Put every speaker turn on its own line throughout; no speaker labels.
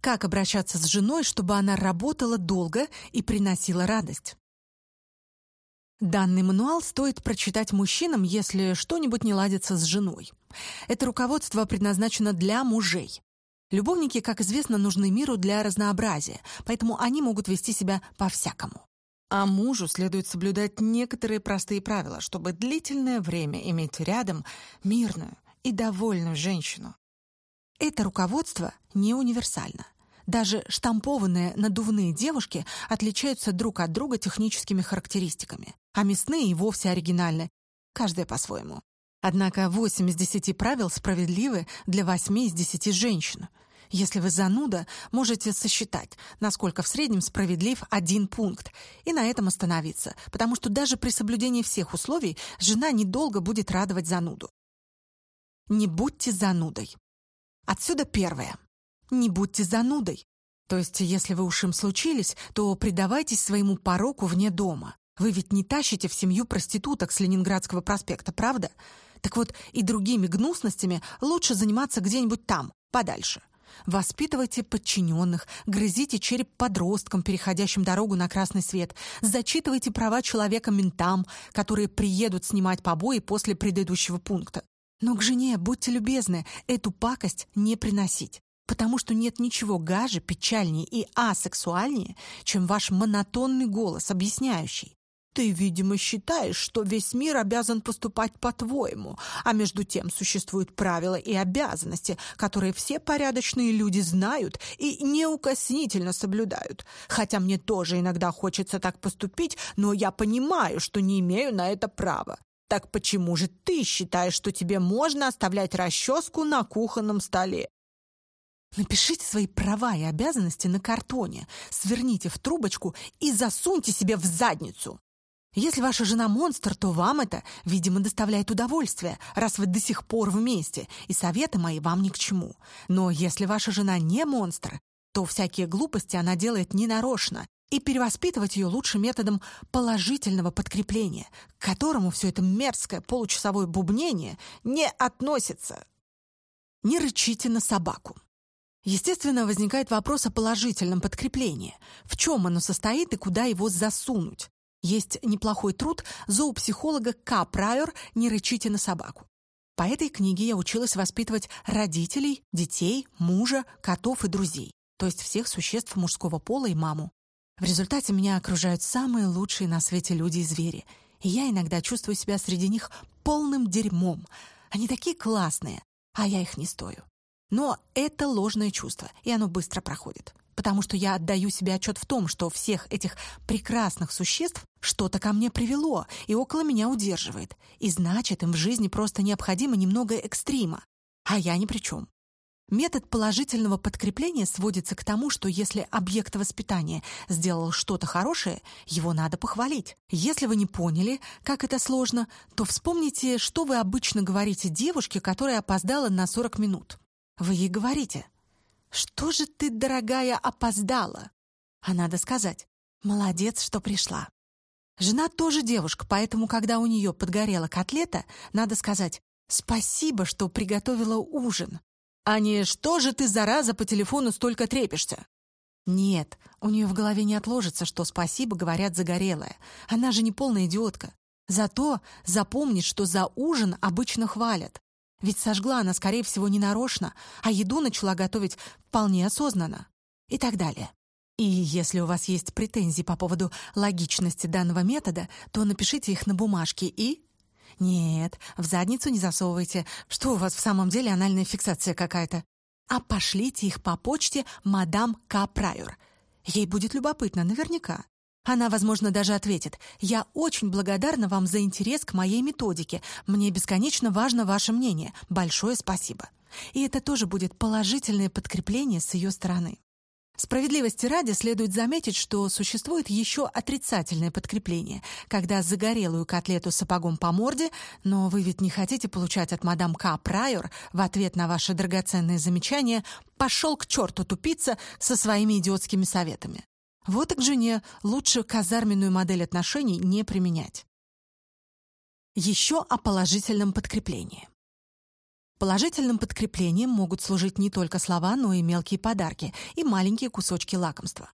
Как обращаться с женой, чтобы она работала долго и приносила радость? Данный мануал стоит прочитать мужчинам, если что-нибудь не ладится с женой. Это руководство предназначено для мужей. Любовники, как известно, нужны миру для разнообразия, поэтому они могут вести себя по-всякому. А мужу следует соблюдать некоторые простые правила, чтобы длительное время иметь рядом мирную и довольную женщину. Это руководство не универсально. Даже штампованные надувные девушки отличаются друг от друга техническими характеристиками, а мясные и вовсе оригинальны, каждая по-своему. Однако 8 из 10 правил справедливы для 8 из 10 женщин. Если вы зануда, можете сосчитать, насколько в среднем справедлив один пункт, и на этом остановиться, потому что даже при соблюдении всех условий жена недолго будет радовать зануду. Не будьте занудой. Отсюда первое. Не будьте занудой. То есть, если вы уж им случились, то предавайтесь своему пороку вне дома. Вы ведь не тащите в семью проституток с Ленинградского проспекта, правда? Так вот, и другими гнусностями лучше заниматься где-нибудь там, подальше. Воспитывайте подчиненных, грызите череп подросткам, переходящим дорогу на красный свет, зачитывайте права человека ментам, которые приедут снимать побои после предыдущего пункта. Но к жене, будьте любезны, эту пакость не приносить, потому что нет ничего гаже, печальнее и асексуальнее, чем ваш монотонный голос, объясняющий. Ты, видимо, считаешь, что весь мир обязан поступать по-твоему, а между тем существуют правила и обязанности, которые все порядочные люди знают и неукоснительно соблюдают. Хотя мне тоже иногда хочется так поступить, но я понимаю, что не имею на это права. Так почему же ты считаешь, что тебе можно оставлять расческу на кухонном столе? Напишите свои права и обязанности на картоне, сверните в трубочку и засуньте себе в задницу. Если ваша жена монстр, то вам это, видимо, доставляет удовольствие, раз вы до сих пор вместе, и советы мои вам ни к чему. Но если ваша жена не монстр, то всякие глупости она делает ненарочно, и перевоспитывать ее лучше методом положительного подкрепления, к которому все это мерзкое получасовое бубнение не относится. Не рычите на собаку. Естественно, возникает вопрос о положительном подкреплении. В чем оно состоит и куда его засунуть? Есть неплохой труд зоопсихолога К. Прайор «Не рычите на собаку». По этой книге я училась воспитывать родителей, детей, мужа, котов и друзей, то есть всех существ мужского пола и маму. В результате меня окружают самые лучшие на свете люди и звери, и я иногда чувствую себя среди них полным дерьмом. Они такие классные, а я их не стою. Но это ложное чувство, и оно быстро проходит потому что я отдаю себе отчет в том, что всех этих прекрасных существ что-то ко мне привело и около меня удерживает. И значит, им в жизни просто необходимо немного экстрима. А я ни при чем. Метод положительного подкрепления сводится к тому, что если объект воспитания сделал что-то хорошее, его надо похвалить. Если вы не поняли, как это сложно, то вспомните, что вы обычно говорите девушке, которая опоздала на 40 минут. Вы ей говорите – «Что же ты, дорогая, опоздала?» А надо сказать, «Молодец, что пришла». Жена тоже девушка, поэтому, когда у нее подгорела котлета, надо сказать «Спасибо, что приготовила ужин», а не «Что же ты, зараза, по телефону столько трепишься?» Нет, у нее в голове не отложится, что «спасибо» говорят загорелая. Она же не полная идиотка. Зато запомнит, что за ужин обычно хвалят. Ведь сожгла она, скорее всего, не нарочно, а еду начала готовить вполне осознанно. И так далее. И если у вас есть претензии по поводу логичности данного метода, то напишите их на бумажке и... Нет, в задницу не засовывайте. Что у вас в самом деле анальная фиксация какая-то? А пошлите их по почте мадам К. Прайор. Ей будет любопытно, наверняка. Она, возможно, даже ответит, «Я очень благодарна вам за интерес к моей методике. Мне бесконечно важно ваше мнение. Большое спасибо». И это тоже будет положительное подкрепление с ее стороны. Справедливости ради следует заметить, что существует еще отрицательное подкрепление, когда загорелую котлету сапогом по морде, но вы ведь не хотите получать от мадам К. Прайор в ответ на ваши драгоценные замечания «пошел к черту тупица» со своими идиотскими советами. Вот и к жене лучше казарменную модель отношений не применять. Еще о положительном подкреплении. Положительным подкреплением могут служить не только слова, но и мелкие подарки и маленькие кусочки лакомства.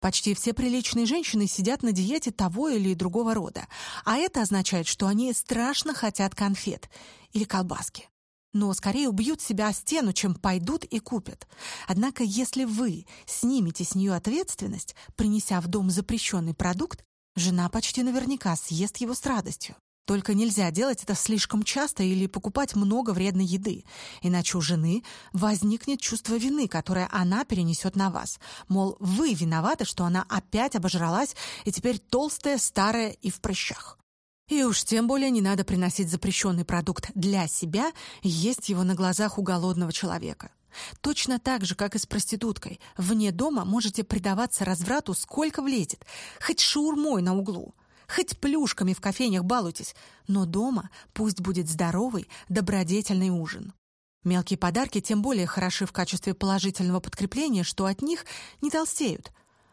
Почти все приличные женщины сидят на диете того или другого рода, а это означает, что они страшно хотят конфет или колбаски. Но скорее убьют себя о стену, чем пойдут и купят. Однако, если вы снимете с нее ответственность, принеся в дом запрещенный продукт, жена почти наверняка съест его с радостью. Только нельзя делать это слишком часто или покупать много вредной еды, иначе у жены возникнет чувство вины, которое она перенесет на вас. Мол, вы виноваты, что она опять обожралась и теперь толстая, старая и в прыщах. И уж тем более не надо приносить запрещенный продукт для себя и есть его на глазах у голодного человека. Точно так же, как и с проституткой, вне дома можете предаваться разврату сколько влезет, хоть шаурмой на углу. Хоть плюшками в кофейнях балуйтесь, но дома пусть будет здоровый, добродетельный ужин. Мелкие подарки тем более хороши в качестве положительного подкрепления, что от них не толстеют.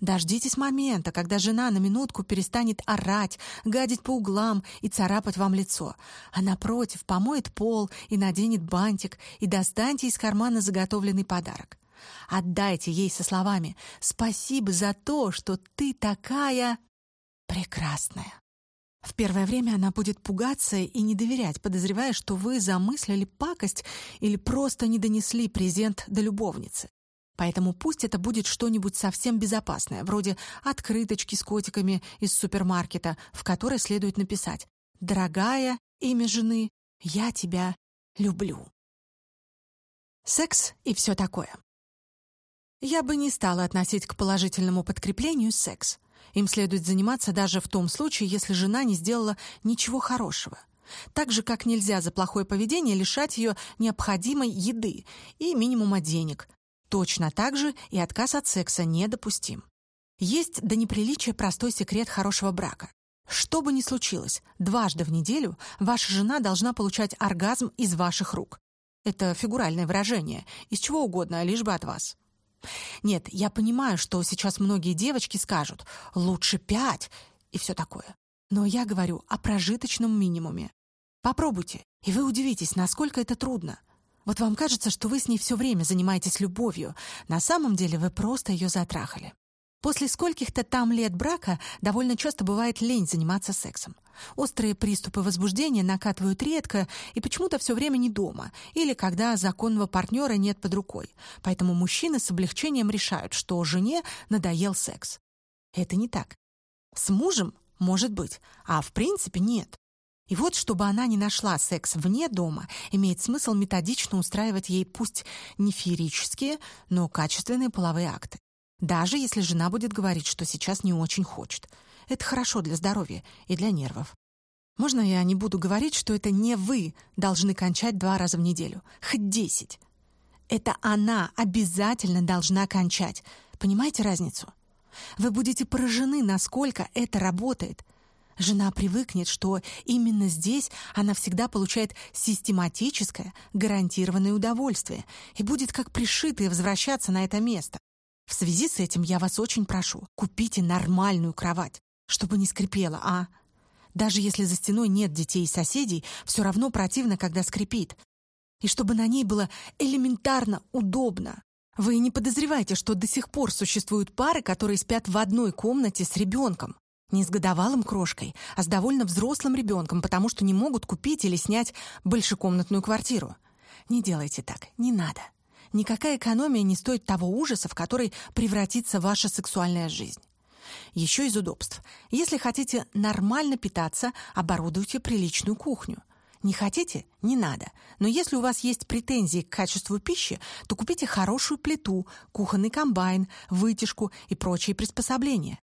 Дождитесь момента, когда жена на минутку перестанет орать, гадить по углам и царапать вам лицо, а напротив помоет пол и наденет бантик, и достаньте из кармана заготовленный подарок. Отдайте ей со словами «Спасибо за то, что ты такая...» прекрасная. В первое время она будет пугаться и не доверять, подозревая, что вы замыслили пакость или просто не донесли презент до любовницы. Поэтому пусть это будет что-нибудь совсем безопасное, вроде открыточки с котиками из супермаркета, в которой следует написать «Дорогая, имя жены, я тебя люблю». Секс и все такое. Я бы не стала относить к положительному подкреплению секс. Им следует заниматься даже в том случае, если жена не сделала ничего хорошего. Так же, как нельзя за плохое поведение лишать ее необходимой еды и минимума денег. Точно так же и отказ от секса недопустим. Есть до неприличия простой секрет хорошего брака. Что бы ни случилось, дважды в неделю ваша жена должна получать оргазм из ваших рук. Это фигуральное выражение, из чего угодно, лишь бы от вас. Нет, я понимаю, что сейчас многие девочки скажут «лучше пять» и все такое. Но я говорю о прожиточном минимуме. Попробуйте, и вы удивитесь, насколько это трудно. Вот вам кажется, что вы с ней все время занимаетесь любовью. На самом деле вы просто ее затрахали. После скольких-то там лет брака довольно часто бывает лень заниматься сексом. Острые приступы возбуждения накатывают редко и почему-то все время не дома или когда законного партнера нет под рукой. Поэтому мужчины с облегчением решают, что жене надоел секс. Это не так. С мужем может быть, а в принципе нет. И вот, чтобы она не нашла секс вне дома, имеет смысл методично устраивать ей пусть не феерические, но качественные половые акты. Даже если жена будет говорить, что сейчас не очень хочет. Это хорошо для здоровья и для нервов. Можно я не буду говорить, что это не вы должны кончать два раза в неделю, хоть десять. Это она обязательно должна кончать. Понимаете разницу? Вы будете поражены, насколько это работает. Жена привыкнет, что именно здесь она всегда получает систематическое, гарантированное удовольствие и будет как пришитая возвращаться на это место. В связи с этим я вас очень прошу, купите нормальную кровать, чтобы не скрипела, а? Даже если за стеной нет детей и соседей, все равно противно, когда скрипит. И чтобы на ней было элементарно удобно. Вы не подозреваете, что до сих пор существуют пары, которые спят в одной комнате с ребенком. Не с годовалым крошкой, а с довольно взрослым ребенком, потому что не могут купить или снять большекомнатную квартиру. Не делайте так, не надо. Никакая экономия не стоит того ужаса, в который превратится ваша сексуальная жизнь. Еще из удобств. Если хотите нормально питаться, оборудуйте приличную кухню. Не хотите – не надо. Но если у вас есть претензии к качеству пищи, то купите хорошую плиту, кухонный комбайн, вытяжку и прочие приспособления.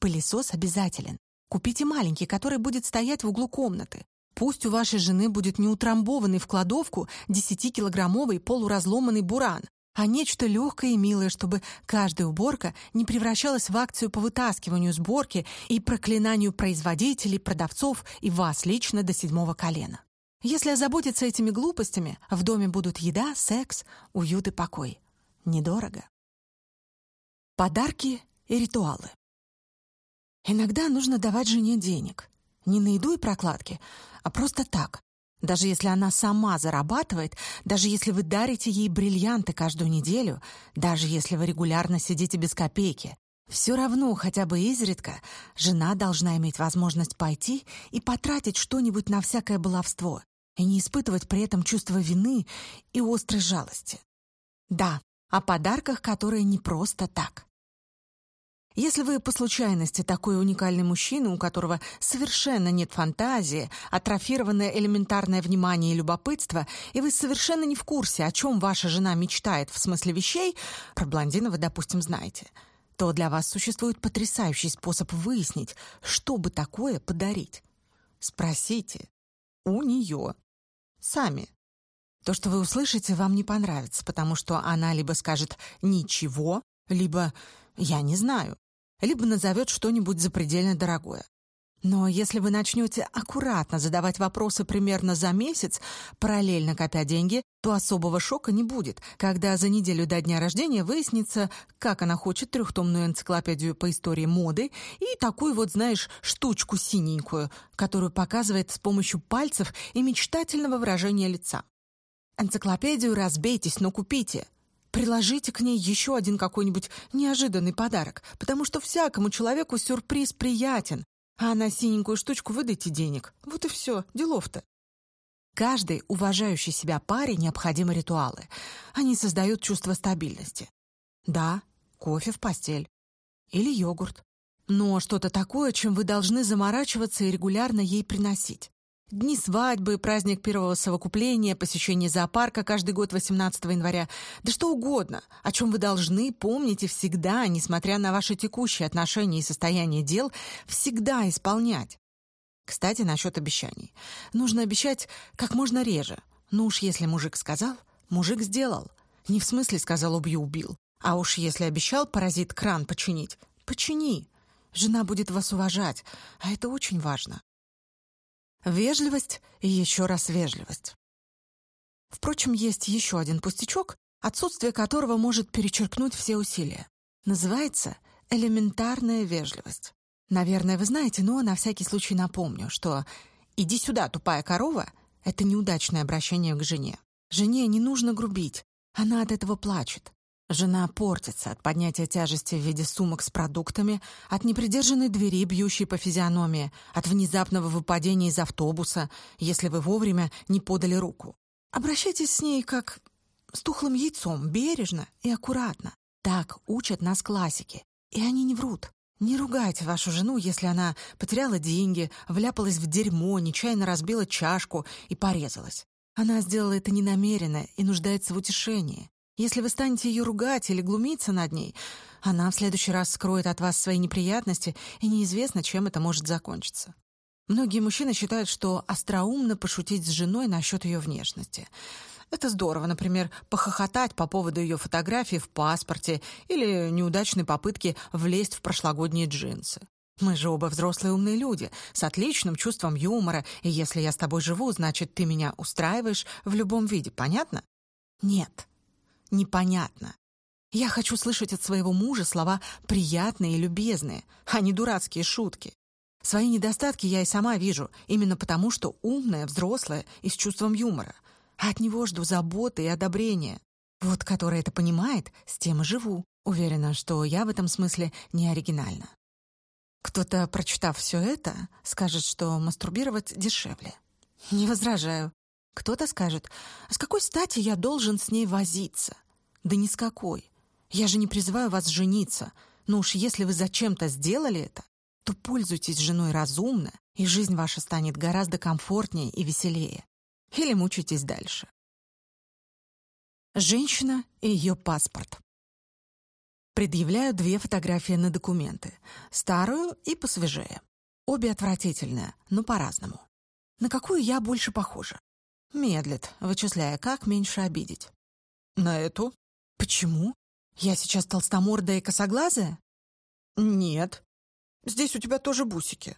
Пылесос обязателен. Купите маленький, который будет стоять в углу комнаты. Пусть у вашей жены будет не утрамбованный в кладовку 10-килограммовый полуразломанный буран, а нечто легкое и милое, чтобы каждая уборка не превращалась в акцию по вытаскиванию сборки и проклинанию производителей, продавцов и вас лично до седьмого колена. Если озаботиться этими глупостями, в доме будут еда, секс, уют и покой. Недорого. Подарки и ритуалы. Иногда нужно давать жене денег. Не на еду и прокладки, а просто так. Даже если она сама зарабатывает, даже если вы дарите ей бриллианты каждую неделю, даже если вы регулярно сидите без копейки, все равно, хотя бы изредка, жена должна иметь возможность пойти и потратить что-нибудь на всякое баловство и не испытывать при этом чувство вины и острой жалости. Да, о подарках, которые не просто так. Если вы по случайности такой уникальный мужчина, у которого совершенно нет фантазии, атрофированное элементарное внимание и любопытство, и вы совершенно не в курсе, о чем ваша жена мечтает в смысле вещей, про блондина вы, допустим, знаете, то для вас существует потрясающий способ выяснить, что бы такое подарить. Спросите у нее. Сами. То, что вы услышите, вам не понравится, потому что она либо скажет «ничего», либо «я не знаю», либо назовет что-нибудь запредельно дорогое. Но если вы начнете аккуратно задавать вопросы примерно за месяц, параллельно копя деньги, то особого шока не будет, когда за неделю до дня рождения выяснится, как она хочет трехтомную энциклопедию по истории моды и такую вот, знаешь, штучку синенькую, которую показывает с помощью пальцев и мечтательного выражения лица. Энциклопедию разбейтесь, но купите. Приложите к ней еще один какой-нибудь неожиданный подарок, потому что всякому человеку сюрприз приятен, а на синенькую штучку выдайте денег. Вот и все, делов-то. Каждой уважающей себя паре необходимы ритуалы. Они создают чувство стабильности. Да, кофе в постель. Или йогурт. Но что-то такое, чем вы должны заморачиваться и регулярно ей приносить. Дни свадьбы, праздник первого совокупления, посещение зоопарка каждый год 18 января. Да что угодно, о чем вы должны помнить и всегда, несмотря на ваши текущие отношения и состояние дел, всегда исполнять. Кстати, насчет обещаний. Нужно обещать как можно реже. Ну уж если мужик сказал, мужик сделал. Не в смысле сказал «убью-убил». А уж если обещал паразит кран починить, почини. Жена будет вас уважать, а это очень важно. Вежливость и еще раз вежливость. Впрочем, есть еще один пустячок, отсутствие которого может перечеркнуть все усилия. Называется элементарная вежливость. Наверное, вы знаете, но на всякий случай напомню, что «иди сюда, тупая корова» — это неудачное обращение к жене. Жене не нужно грубить, она от этого плачет. Жена портится от поднятия тяжести в виде сумок с продуктами, от непридержанной двери, бьющей по физиономии, от внезапного выпадения из автобуса, если вы вовремя не подали руку. Обращайтесь с ней как с тухлым яйцом, бережно и аккуратно. Так учат нас классики. И они не врут. Не ругайте вашу жену, если она потеряла деньги, вляпалась в дерьмо, нечаянно разбила чашку и порезалась. Она сделала это ненамеренно и нуждается в утешении. Если вы станете ее ругать или глумиться над ней, она в следующий раз скроет от вас свои неприятности, и неизвестно, чем это может закончиться. Многие мужчины считают, что остроумно пошутить с женой насчет ее внешности. Это здорово, например, похохотать по поводу ее фотографии в паспорте или неудачной попытки влезть в прошлогодние джинсы. Мы же оба взрослые умные люди, с отличным чувством юмора, и если я с тобой живу, значит, ты меня устраиваешь в любом виде, понятно? Нет непонятно. Я хочу слышать от своего мужа слова приятные и любезные, а не дурацкие шутки. Свои недостатки я и сама вижу, именно потому, что умная, взрослая и с чувством юмора. А от него жду заботы и одобрения. Вот который это понимает, с тем и живу. Уверена, что я в этом смысле не оригинальна. Кто-то, прочитав все это, скажет, что мастурбировать дешевле. Не возражаю. Кто-то скажет, а с какой стати я должен с ней возиться? Да ни с какой. Я же не призываю вас жениться. Но уж если вы зачем-то сделали это, то пользуйтесь женой разумно, и жизнь ваша станет гораздо комфортнее и веселее. Или мучайтесь дальше. Женщина и ее паспорт. Предъявляю две фотографии на документы. Старую и посвежее. Обе отвратительные, но по-разному. На какую я больше похожа? Медлит, вычисляя, как меньше обидеть. «На эту?» «Почему? Я сейчас толстомордая и косоглазая?» «Нет. Здесь у тебя тоже бусики».